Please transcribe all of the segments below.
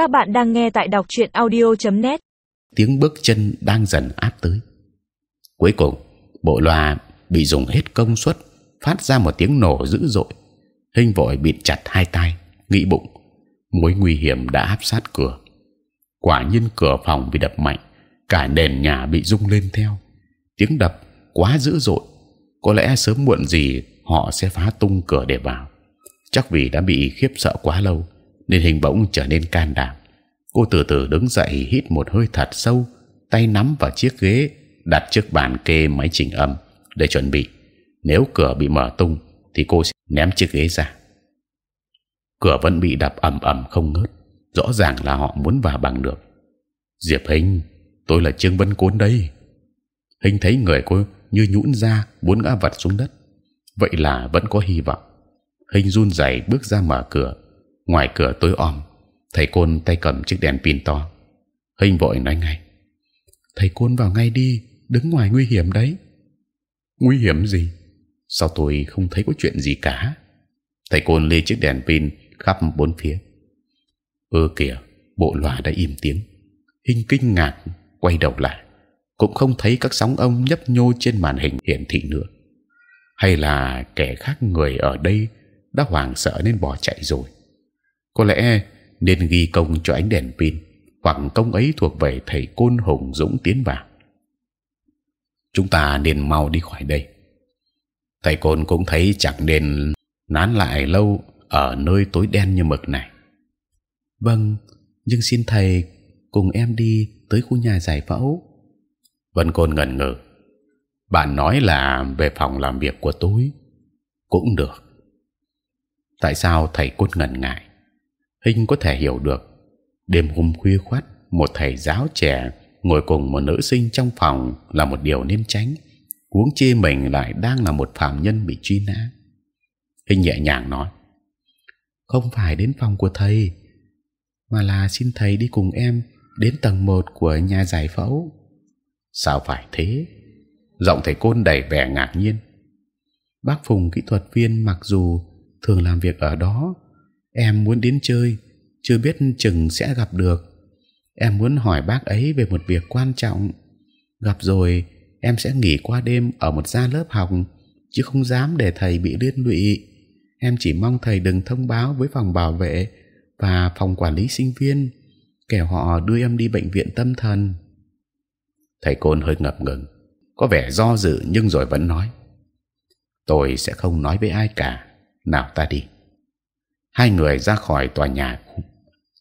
Các bạn đang nghe tại đọc truyện audio.net. Tiếng bước chân đang dần áp tới. Cuối cùng, bộ loa bị dùng hết công suất, phát ra một tiếng nổ dữ dội. Hình vội bịt chặt hai tay, nghĩ bụng, mối nguy hiểm đã áp sát cửa. Quả nhiên cửa phòng bị đập mạnh, cả nền nhà bị rung lên theo. Tiếng đập quá dữ dội, có lẽ sớm muộn gì họ sẽ phá tung cửa để vào. Chắc vì đã bị khiếp sợ quá lâu, nên hình bỗng trở nên can đảm. Cô từ từ đứng dậy, hít một hơi thật sâu, tay nắm vào chiếc ghế đặt trước bàn kê máy chỉnh âm để chuẩn bị. Nếu cửa bị mở tung, thì cô sẽ ném chiếc ghế ra. Cửa vẫn bị đập ầm ầm không ngớt. Rõ ràng là họ muốn vào bằng được. Diệp Hình, tôi là Trương Vân Côn đây. Hình thấy người cô như nhũn ra, muốn ngã vật xuống đất. Vậy là vẫn có hy vọng. Hình run rẩy bước ra mở cửa. Ngoài cửa tối om, thầy côn tay cầm chiếc đèn pin to. hinh vội nói ngay: thầy côn vào ngay đi, đứng ngoài nguy hiểm đấy. Nguy hiểm gì? Sao tôi không thấy có chuyện gì cả? Thầy côn lê chiếc đèn pin khắp bốn phía. ơ kìa, bộ loa đã im tiếng. hinh kinh ngạc quay đầu lại, cũng không thấy các sóng âm nhấp nhô trên màn hình hiển thị nữa. Hay là kẻ khác người ở đây đã hoảng sợ nên bỏ chạy rồi? Có lẽ nên ghi công cho ánh đèn pin, hoặc công ấy thuộc về thầy côn hùng dũng tiến vào. Chúng ta nên mau đi khỏi đây. Thầy côn cũng thấy chẳng nên nán lại lâu ở nơi tối đen như mực này. Vâng, nhưng xin thầy cùng em đi tới khu nhà giải phẫu. Vân Côn ngần ngơ Bạn nói là về phòng làm việc của tôi, cũng được. Tại sao thầy côn ngần ngại? Hình có thể hiểu được. Đêm hôm khuya khoắt, một thầy giáo trẻ ngồi cùng một nữ sinh trong phòng là một điều nên tránh. Huống chi mình lại đang là một phạm nhân bị truy nã. Hinh nhẹ nhàng nói: không phải đến phòng của thầy, mà là xin thầy đi cùng em đến tầng 1 của nhà giải phẫu. Sao phải thế? Giọng thầy côn đầy vẻ ngạc nhiên. Bác Phùng kỹ thuật viên mặc dù thường làm việc ở đó, em muốn đến chơi, chưa biết chừng sẽ gặp được. Em muốn hỏi bác ấy về một việc quan trọng. Gặp rồi, em sẽ nghỉ qua đêm ở một gia lớp học, chứ không dám để thầy bị liên lụy. Em chỉ mong thầy đừng thông báo với phòng bảo vệ và phòng quản lý sinh viên kẻo họ đưa em đi bệnh viện tâm thần. Thầy côn hơi ngập ngừng có vẻ do dự nhưng rồi vẫn nói. Tôi sẽ không nói với ai cả. Nào ta đi hai người ra khỏi tòa nhà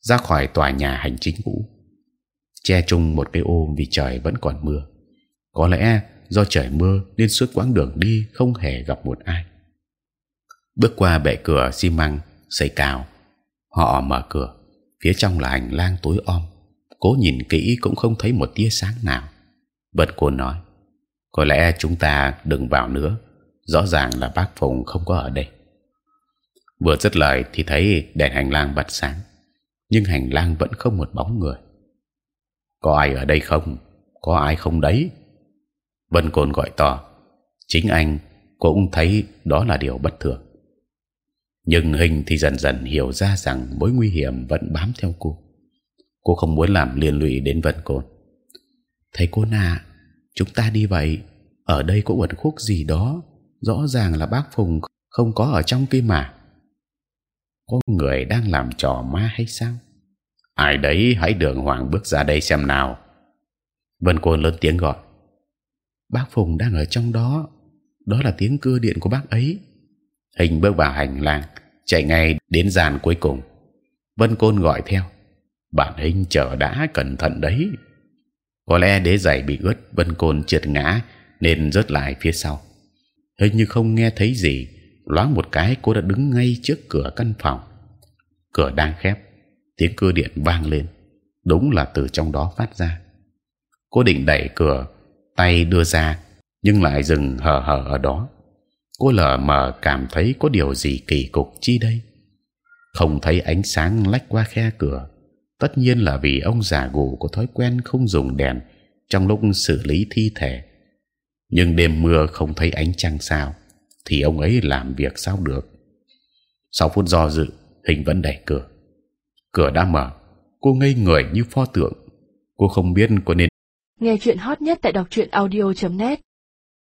ra khỏi tòa nhà hành chính cũ. Che chung một cái ô vì trời vẫn còn mưa. Có lẽ do trời mưa nên suốt quãng đường đi không hề gặp một ai. Bước qua bệ cửa xi măng, xây cao. Họ mở cửa, phía trong là hành lang tối om. Cố nhìn kỹ cũng không thấy một tia sáng nào. Bật cô nói, có lẽ chúng ta đừng vào nữa. Rõ ràng là bác phùng không có ở đây vừa dứt lời thì thấy đèn hành lang bật sáng, nhưng hành lang vẫn không một bóng người. Có ai ở đây không? Có ai không đấy? Vân côn gọi to. Chính anh cũng thấy đó là điều bất thường. Nhưng hình thì dần dần hiểu ra rằng mối nguy hiểm vẫn bám theo cô. Cô không muốn làm liên lụy đến vân côn thầy cô nà chúng ta đi vậy, ở đây có uẩn khúc gì đó, rõ ràng là bác phùng không có ở trong kia mà có người đang làm trò ma hay sao? Ai đấy, hãy đường hoàng bước ra đây xem nào. Vân côn lớn tiếng gọi. Bác phùng đang ở trong đó. Đó là tiếng cưa điện của bác ấy. Hình bước vào hành lang, chạy ngay đến dàn cuối cùng. Vân côn gọi theo. Bạn hình chờ đã cẩn thận đấy. Có lẽ đế giày bị ướt, vân côn trượt ngã, nên rớt lại phía sau. Hình như không nghe thấy gì loáng một cái cô đã đứng ngay trước cửa căn phòng. Cửa đang khép, tiếng cưa điện vang lên. Đúng là từ trong đó phát ra. Cô định đẩy cửa, tay đưa ra, nhưng lại dừng hờ hờ ở đó. Cô lờ mờ cảm thấy có điều gì kỳ cục chi đây. Không thấy ánh sáng lách qua khe cửa. Tất nhiên là vì ông già gù có thói quen không dùng đèn trong lúc xử lý thi thể. Nhưng đêm mưa không thấy ánh trăng sao thì ông ấy làm việc sao được? Sau phút do dự, hình vẫn đẩy cửa. Cửa đã mở, cô ngây người như pho tượng. Cô không biết có nên nghe chuyện hot nhất tại đọc truyện audio .net.